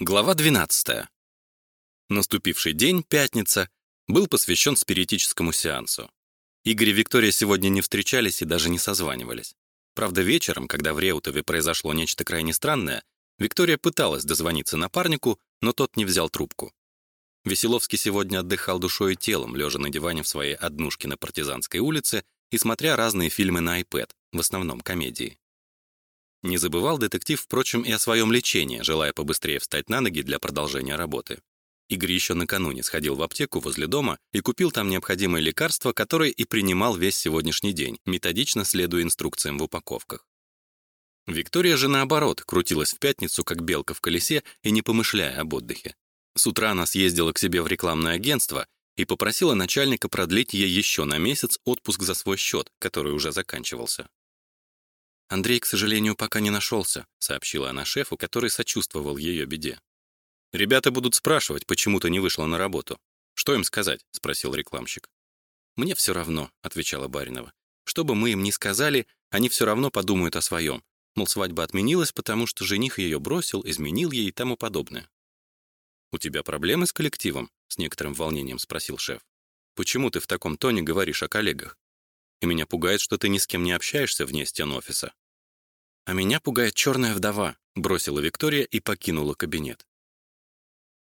Глава 12. Наступивший день, пятница, был посвящен спиритическому сеансу. Игорь и Виктория сегодня не встречались и даже не созванивались. Правда, вечером, когда в Реутове произошло нечто крайне странное, Виктория пыталась дозвониться напарнику, но тот не взял трубку. Веселовский сегодня отдыхал душой и телом, лежа на диване в своей однушке на Партизанской улице и смотря разные фильмы на iPad, в основном комедии. Не забывал детектив, впрочем, и о своем лечении, желая побыстрее встать на ноги для продолжения работы. Игорь еще накануне сходил в аптеку возле дома и купил там необходимые лекарства, которые и принимал весь сегодняшний день, методично следуя инструкциям в упаковках. Виктория же, наоборот, крутилась в пятницу, как белка в колесе, и не помышляя об отдыхе. С утра она съездила к себе в рекламное агентство и попросила начальника продлить ей еще на месяц отпуск за свой счет, который уже заканчивался. «Андрей, к сожалению, пока не нашелся», — сообщила она шефу, который сочувствовал ее беде. «Ребята будут спрашивать, почему ты не вышла на работу. Что им сказать?» — спросил рекламщик. «Мне все равно», — отвечала Баринова. «Что бы мы им ни сказали, они все равно подумают о своем. Мол, свадьба отменилась, потому что жених ее бросил, изменил ей и тому подобное». «У тебя проблемы с коллективом?» — с некоторым волнением спросил шеф. «Почему ты в таком тоне говоришь о коллегах? И меня пугает, что ты ни с кем не общаешься вне стен офиса. А меня пугает черная вдова, бросила Виктория и покинула кабинет.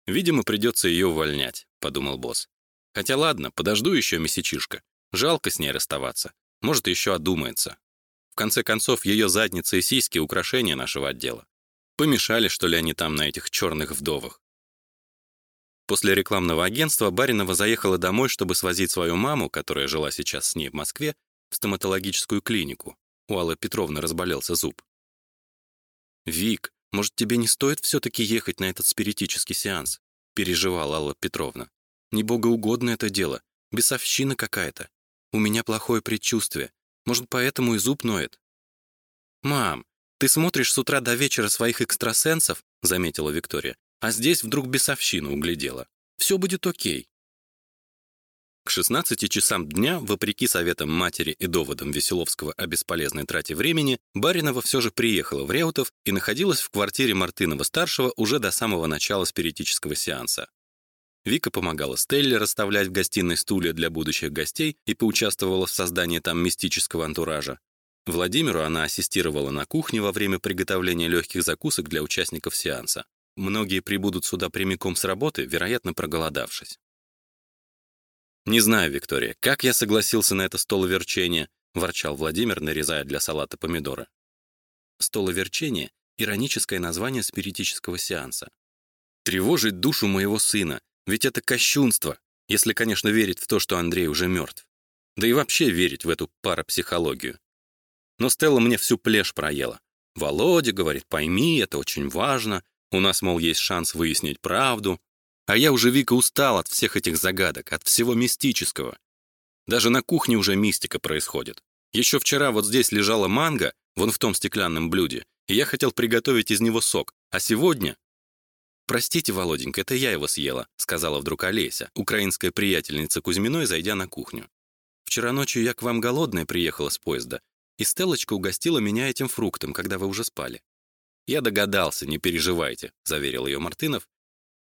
Видимо, придется ее увольнять, подумал босс. Хотя ладно, подожду еще месячишка. Жалко с ней расставаться. Может, еще одумается. В конце концов, ее задница и сиськи — украшения нашего отдела. Помешали, что ли, они там на этих черных вдовах. После рекламного агентства Баринова заехала домой, чтобы свозить свою маму, которая жила сейчас с ней в Москве, в стоматологическую клинику. У Аллы Петровны разболелся зуб. «Вик, может, тебе не стоит все-таки ехать на этот спиритический сеанс?» переживала Алла Петровна. «Не богоугодно это дело, бесовщина какая-то. У меня плохое предчувствие. Может, поэтому и зуб ноет?» «Мам, ты смотришь с утра до вечера своих экстрасенсов?» заметила Виктория. А здесь вдруг бесовщину углядела. Все будет окей. К 16 часам дня, вопреки советам матери и доводам Веселовского о бесполезной трате времени, Баринова все же приехала в Реутов и находилась в квартире Мартынова-старшего уже до самого начала спиритического сеанса. Вика помогала Стелле расставлять в гостиной стулья для будущих гостей и поучаствовала в создании там мистического антуража. Владимиру она ассистировала на кухне во время приготовления легких закусок для участников сеанса. Многие прибудут сюда прямиком с работы, вероятно, проголодавшись. «Не знаю, Виктория, как я согласился на это столоверчение», — ворчал Владимир, нарезая для салата помидоры. Столоверчение — ироническое название спиритического сеанса. «Тревожить душу моего сына, ведь это кощунство, если, конечно, верить в то, что Андрей уже мертв. Да и вообще верить в эту парапсихологию. Но Стелла мне всю плешь проела. Володя говорит, пойми, это очень важно, у нас, мол, есть шанс выяснить правду. А я уже, Вика, устал от всех этих загадок, от всего мистического. Даже на кухне уже мистика происходит. Еще вчера вот здесь лежала манго, вон в том стеклянном блюде, и я хотел приготовить из него сок. А сегодня... «Простите, Володенька, это я его съела», — сказала вдруг Олеся, украинская приятельница Кузьминой, зайдя на кухню. «Вчера ночью я к вам голодная приехала с поезда, и Стеллочка угостила меня этим фруктом, когда вы уже спали. «Я догадался, не переживайте», — заверил ее Мартынов.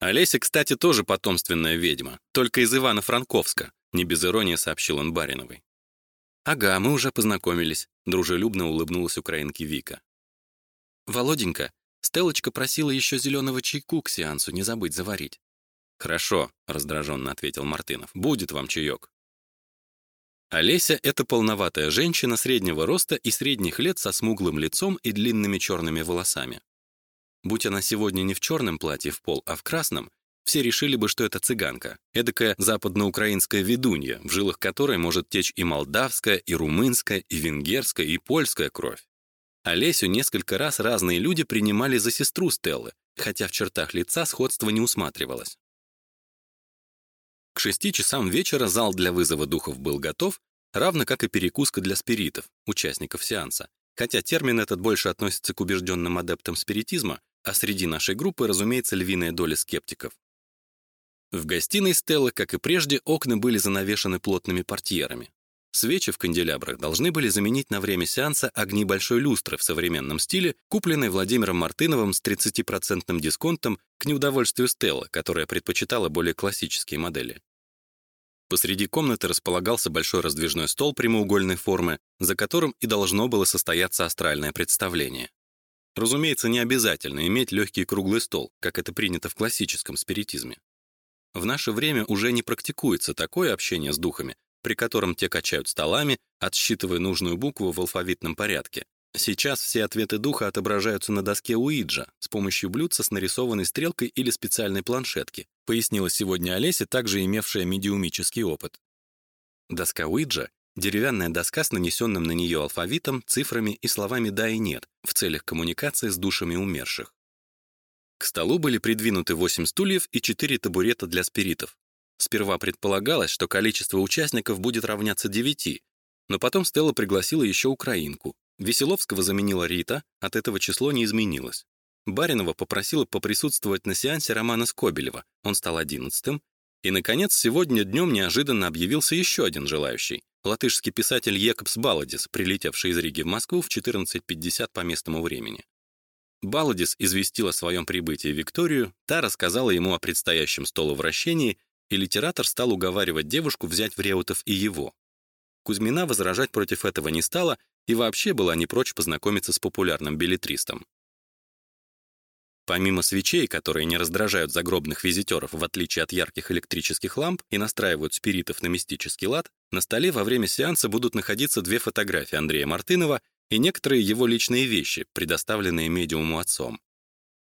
«Олеся, кстати, тоже потомственная ведьма, только из Ивано-Франковска», — не без иронии сообщил он Бариновой. «Ага, мы уже познакомились», — дружелюбно улыбнулась украинке Вика. «Володенька, Стеллочка просила еще зеленого чайку к сеансу не забыть заварить». «Хорошо», — раздраженно ответил Мартынов, — «будет вам чаек». Олеся — это полноватая женщина среднего роста и средних лет со смуглым лицом и длинными черными волосами. Будь она сегодня не в черном платье в пол, а в красном, все решили бы, что это цыганка, эдакая западноукраинская ведунья, в жилах которой может течь и молдавская, и румынская, и венгерская, и польская кровь. Олесю несколько раз разные люди принимали за сестру Стеллы, хотя в чертах лица сходства не усматривалось. К шести часам вечера зал для вызова духов был готов, равно как и перекуска для спиритов, участников сеанса. Хотя термин этот больше относится к убежденным адептам спиритизма, а среди нашей группы, разумеется, львиная доля скептиков. В гостиной Стеллы, как и прежде, окна были занавешены плотными портьерами. Свечи в канделябрах должны были заменить на время сеанса огни большой люстры в современном стиле, купленной Владимиром Мартыновым с 30% дисконтом к неудовольствию Стелла, которая предпочитала более классические модели. Посреди комнаты располагался большой раздвижной стол прямоугольной формы, за которым и должно было состояться астральное представление. Разумеется, не обязательно иметь легкий круглый стол, как это принято в классическом спиритизме. В наше время уже не практикуется такое общение с духами, при котором те качают столами, отсчитывая нужную букву в алфавитном порядке. Сейчас все ответы духа отображаются на доске Уиджа с помощью блюдца с нарисованной стрелкой или специальной планшетки, пояснила сегодня Олеся, также имевшая медиумический опыт. Доска Уиджа — деревянная доска с нанесенным на нее алфавитом, цифрами и словами «да» и «нет» в целях коммуникации с душами умерших. К столу были придвинуты 8 стульев и 4 табурета для спиритов. Сперва предполагалось, что количество участников будет равняться 9, но потом Стелла пригласила еще украинку. Веселовского заменила Рита, от этого число не изменилось. Баринова попросила поприсутствовать на сеансе Романа Скобелева, он стал одиннадцатым. И, наконец, сегодня днем неожиданно объявился еще один желающий — латышский писатель Екобс Баладис, прилетевший из Риги в Москву в 14.50 по местному времени. Баладис известил о своем прибытии Викторию, та рассказала ему о предстоящем столовращении, и литератор стал уговаривать девушку взять в Реутов и его. Кузьмина возражать против этого не стала и вообще была не прочь познакомиться с популярным билетристом. Помимо свечей, которые не раздражают загробных визитеров в отличие от ярких электрических ламп и настраивают спиритов на мистический лад, на столе во время сеанса будут находиться две фотографии Андрея Мартынова и некоторые его личные вещи, предоставленные медиуму отцом.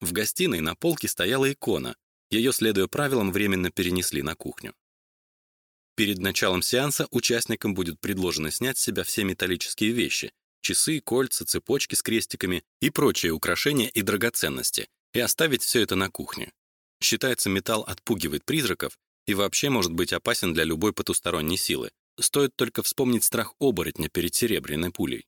В гостиной на полке стояла икона, ее, следуя правилам, временно перенесли на кухню. Перед началом сеанса участникам будет предложено снять с себя все металлические вещи, часы, кольца, цепочки с крестиками и прочие украшения и драгоценности, и оставить все это на кухне. Считается, металл отпугивает призраков и вообще может быть опасен для любой потусторонней силы. Стоит только вспомнить страх оборотня перед серебряной пулей.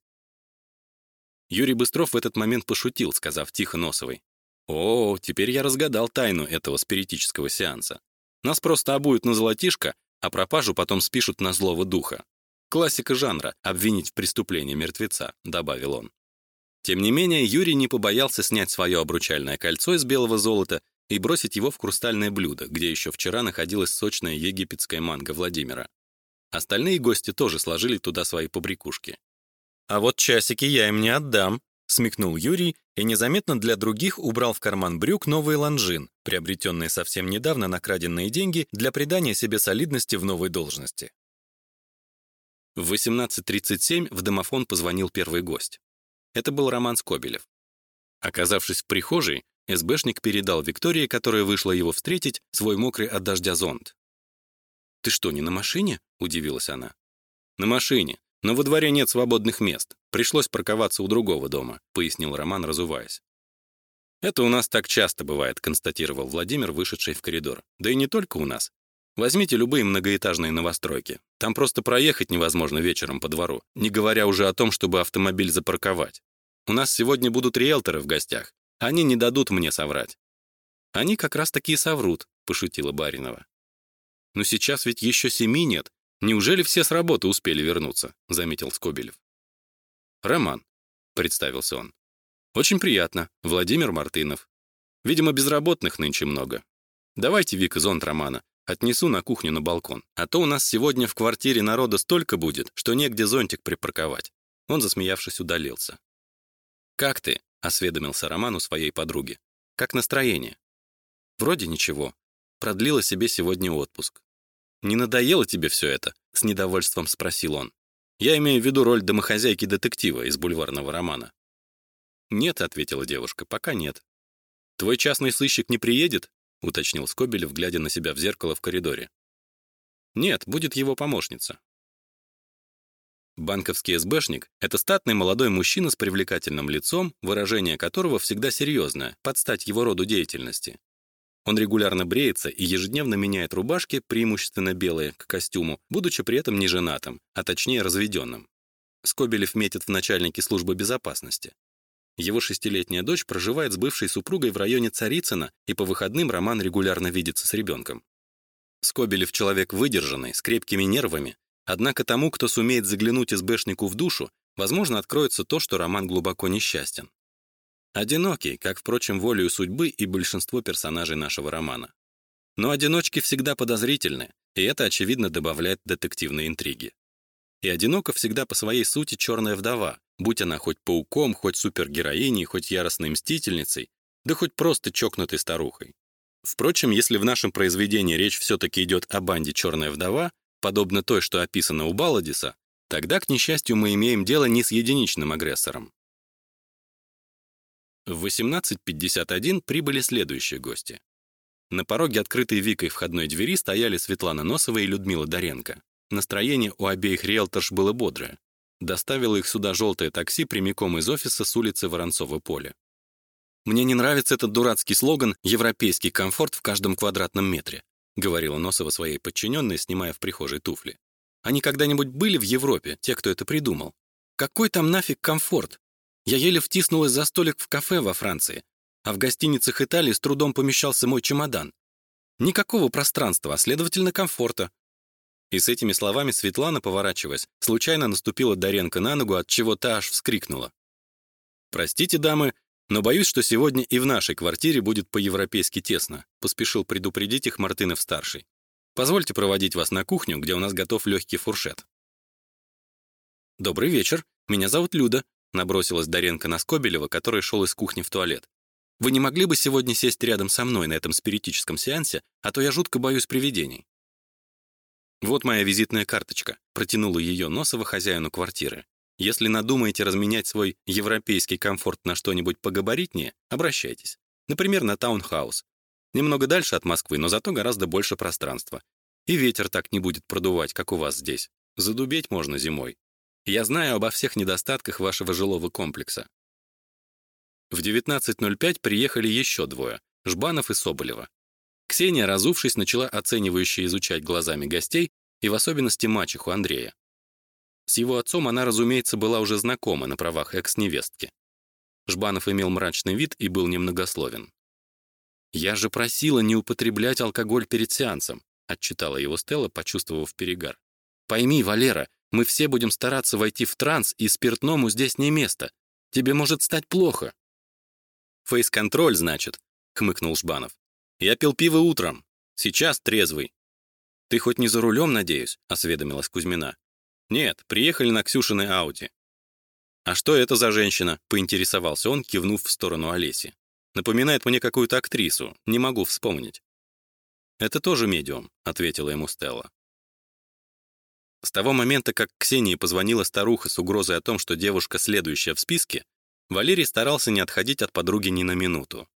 Юрий Быстров в этот момент пошутил, сказав тихо Носовой. «О, теперь я разгадал тайну этого спиритического сеанса. Нас просто обуют на золотишко, а пропажу потом спишут на злого духа. Классика жанра — обвинить в преступлении мертвеца», — добавил он. Тем не менее, Юрий не побоялся снять свое обручальное кольцо из белого золота и бросить его в хрустальное блюдо, где еще вчера находилась сочная египетская манго Владимира. Остальные гости тоже сложили туда свои побрякушки. «А вот часики я им не отдам», — смекнул Юрий и незаметно для других убрал в карман брюк новый Longines, приобретенные совсем недавно на краденные деньги для придания себе солидности в новой должности. В 18.37 в домофон позвонил первый гость. Это был Роман Скобелев. Оказавшись в прихожей, СБшник передал Виктории, которая вышла его встретить, свой мокрый от дождя зонт. «Ты что, не на машине?» — удивилась она. «На машине, но во дворе нет свободных мест. Пришлось парковаться у другого дома», — пояснил Роман, разуваясь. «Это у нас так часто бывает», — констатировал Владимир, вышедший в коридор. «Да и не только у нас. Возьмите любые многоэтажные новостройки. Там просто проехать невозможно вечером по двору, не говоря уже о том, чтобы автомобиль запарковать. У нас сегодня будут риэлторы в гостях. Они не дадут мне соврать. Они как раз таки и соврут, пошутила Баринова. Но сейчас ведь еще семи нет. Неужели все с работы успели вернуться? заметил Скобелев. Роман, представился он. Очень приятно, Владимир Мартынов. Видимо, безработных нынче много. Давайте, Вика, зонт Романа. Отнесу на кухню на балкон. А то у нас сегодня в квартире народа столько будет, что негде зонтик припарковать. Он, засмеявшись, удалился. «Как ты?» — осведомился Роман у своей подруги. «Как настроение?» «Вроде ничего. Продлила себе сегодня отпуск». «Не надоело тебе все это?» — с недовольством спросил он. «Я имею в виду роль домохозяйки-детектива из бульварного романа». «Нет», — ответила девушка, — «пока нет». «Твой частный сыщик не приедет?» — уточнил Скобелев, глядя на себя в зеркало в коридоре. «Нет, будет его помощница». Банковский СБшник — это статный молодой мужчина с привлекательным лицом, выражение которого всегда серьезное, под стать его роду деятельности. Он регулярно бреется и ежедневно меняет рубашки, преимущественно белые, к костюму, будучи при этом не женатым, а точнее разведенным. Скобелев метит в начальники службы безопасности. Его шестилетняя дочь проживает с бывшей супругой в районе Царицына, и по выходным Роман регулярно видится с ребенком. Скобелев человек выдержанный, с крепкими нервами, Однако тому, кто сумеет заглянуть СБшнику в душу, возможно, откроется то, что роман глубоко несчастен. Одинокий, как, впрочем, волею судьбы и большинство персонажей нашего романа. Но одиночки всегда подозрительны, и это, очевидно, добавляет детективной интриги. И одиноко всегда по своей сути черная вдова, будь она хоть пауком, хоть супергероиней, хоть яростной мстительницей, да хоть просто чокнутой старухой. Впрочем, если в нашем произведении речь все-таки идет о банде «Черная вдова», подобно той, что описана у Балладиса, тогда, к несчастью, мы имеем дело не с единичным агрессором. В 18.51 прибыли следующие гости. На пороге открытой Викой входной двери стояли Светлана Носова и Людмила Доренко. Настроение у обеих риэлторш было бодрое. Доставило их сюда желтое такси прямиком из офиса с улицы Воронцова поля. «Мне не нравится этот дурацкий слоган «Европейский комфорт в каждом квадратном метре», говорила Носова своей подчиненной, снимая в прихожей туфли. «Они когда-нибудь были в Европе, те, кто это придумал? Какой там нафиг комфорт? Я еле втиснулась за столик в кафе во Франции, а в гостиницах Италии с трудом помещался мой чемодан. Никакого пространства, а следовательно комфорта. И с этими словами Светлана, поворачиваясь, случайно наступила Даренко на ногу, от чего та аж вскрикнула. «Простите, дамы, но боюсь, что сегодня и в нашей квартире будет по-европейски тесно», поспешил предупредить их Мартынов-старший. «Позвольте проводить вас на кухню, где у нас готов легкий фуршет». «Добрый вечер, меня зовут Люда», набросилась Даренко на Скобелева, который шел из кухни в туалет. «Вы не могли бы сегодня сесть рядом со мной на этом спиритическом сеансе, а то я жутко боюсь привидений». «Вот моя визитная карточка», — протянула ее Носова хозяину квартиры. «Если надумаете разменять свой европейский комфорт на что-нибудь погабаритнее, обращайтесь. Например, на таунхаус. Немного дальше от Москвы, но зато гораздо больше пространства. И ветер так не будет продувать, как у вас здесь. Задубеть можно зимой. Я знаю обо всех недостатках вашего жилого комплекса». В 19.05 приехали еще двое — Жбанов и Соболева. Ксения, разувшись, начала оценивающе изучать глазами гостей и в особенности мачеху Андрея. С его отцом она, разумеется, была уже знакома на правах экс-невестки. Жбанов имел мрачный вид и был немногословен. «Я же просила не употреблять алкоголь перед сеансом», отчитала его Стелла, почувствовав перегар. «Пойми, Валера, мы все будем стараться войти в транс, и спиртному здесь не место. Тебе может стать плохо». «Фейс-контроль, значит», — хмыкнул Жбанов. Я пил пиво утром. Сейчас трезвый. Ты хоть не за рулем, надеюсь, осведомилась Кузьмина. Нет, приехали на Ксюшиной Ауди. А что это за женщина? поинтересовался он, кивнув в сторону Олеси. Напоминает мне какую-то актрису, не могу вспомнить. Это тоже медиум, ответила ему Стелла. С того момента, как Ксении позвонила старуха с угрозой о том, что девушка следующая в списке, Валерий старался не отходить от подруги ни на минуту.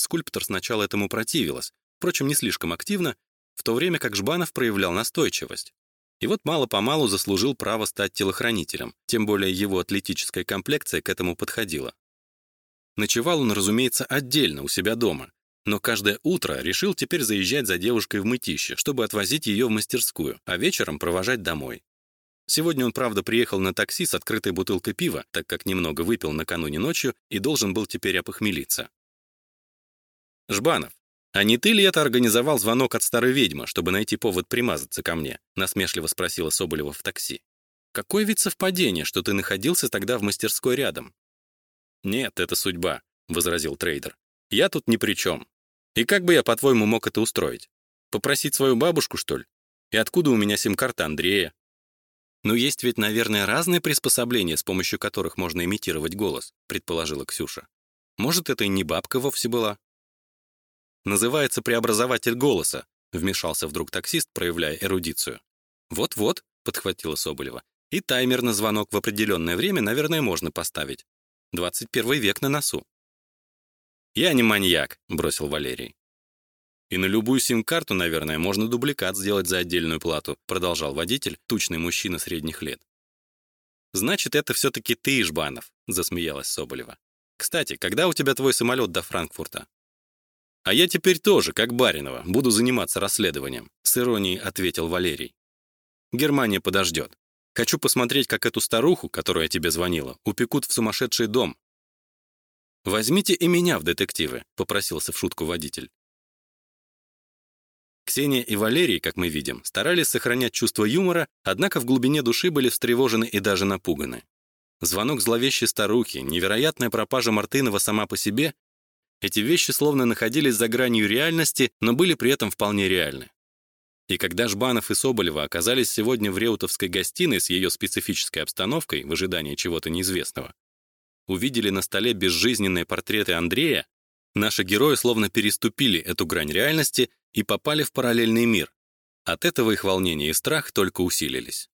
Скульптор сначала этому противилась, впрочем, не слишком активно, в то время как Жбанов проявлял настойчивость. И вот мало-помалу заслужил право стать телохранителем, тем более его атлетическая комплекция к этому подходила. Ночевал он, разумеется, отдельно у себя дома, но каждое утро решил теперь заезжать за девушкой в мытище, чтобы отвозить ее в мастерскую, а вечером провожать домой. Сегодня он, правда, приехал на такси с открытой бутылкой пива, так как немного выпил накануне ночью и должен был теперь опохмелиться. «Жбанов, а не ты ли это организовал звонок от старой ведьмы, чтобы найти повод примазаться ко мне?» насмешливо спросила Соболева в такси. «Какое ведь совпадение, что ты находился тогда в мастерской рядом?» «Нет, это судьба», — возразил трейдер. «Я тут ни при чем. И как бы я, по-твоему, мог это устроить? Попросить свою бабушку, что ли? И откуда у меня сим-карта Андрея?» «Ну, есть ведь, наверное, разные приспособления, с помощью которых можно имитировать голос», предположила Ксюша. «Может, это и не бабка вовсе была?» Называется преобразователь голоса, вмешался вдруг таксист, проявляя эрудицию. Вот-вот, подхватила Соболева. И таймер на звонок в определенное время, наверное, можно поставить. 21 век на носу. Я не маньяк, бросил Валерий. И на любую сим-карту, наверное, можно дубликат сделать за отдельную плату, продолжал водитель, тучный мужчина средних лет. Значит, это все таки ты, Жбанов, засмеялась Соболева. Кстати, когда у тебя твой самолет до Франкфурта? «А я теперь тоже, как Баринова, буду заниматься расследованием», с иронией ответил Валерий. «Германия подождет. Хочу посмотреть, как эту старуху, которая тебе звонила, упекут в сумасшедший дом». «Возьмите и меня в детективы», — попросился в шутку водитель. Ксения и Валерий, как мы видим, старались сохранять чувство юмора, однако в глубине души были встревожены и даже напуганы. Звонок зловещей старухи, невероятная пропажа Мартынова сама по себе — эти вещи словно находились за гранью реальности, но были при этом вполне реальны. И когда Жбанов и Соболева оказались сегодня в Реутовской гостиной с ее специфической обстановкой в ожидании чего-то неизвестного, увидели на столе безжизненные портреты Андрея, наши герои словно переступили эту грань реальности и попали в параллельный мир. От этого их волнение и страх только усилились.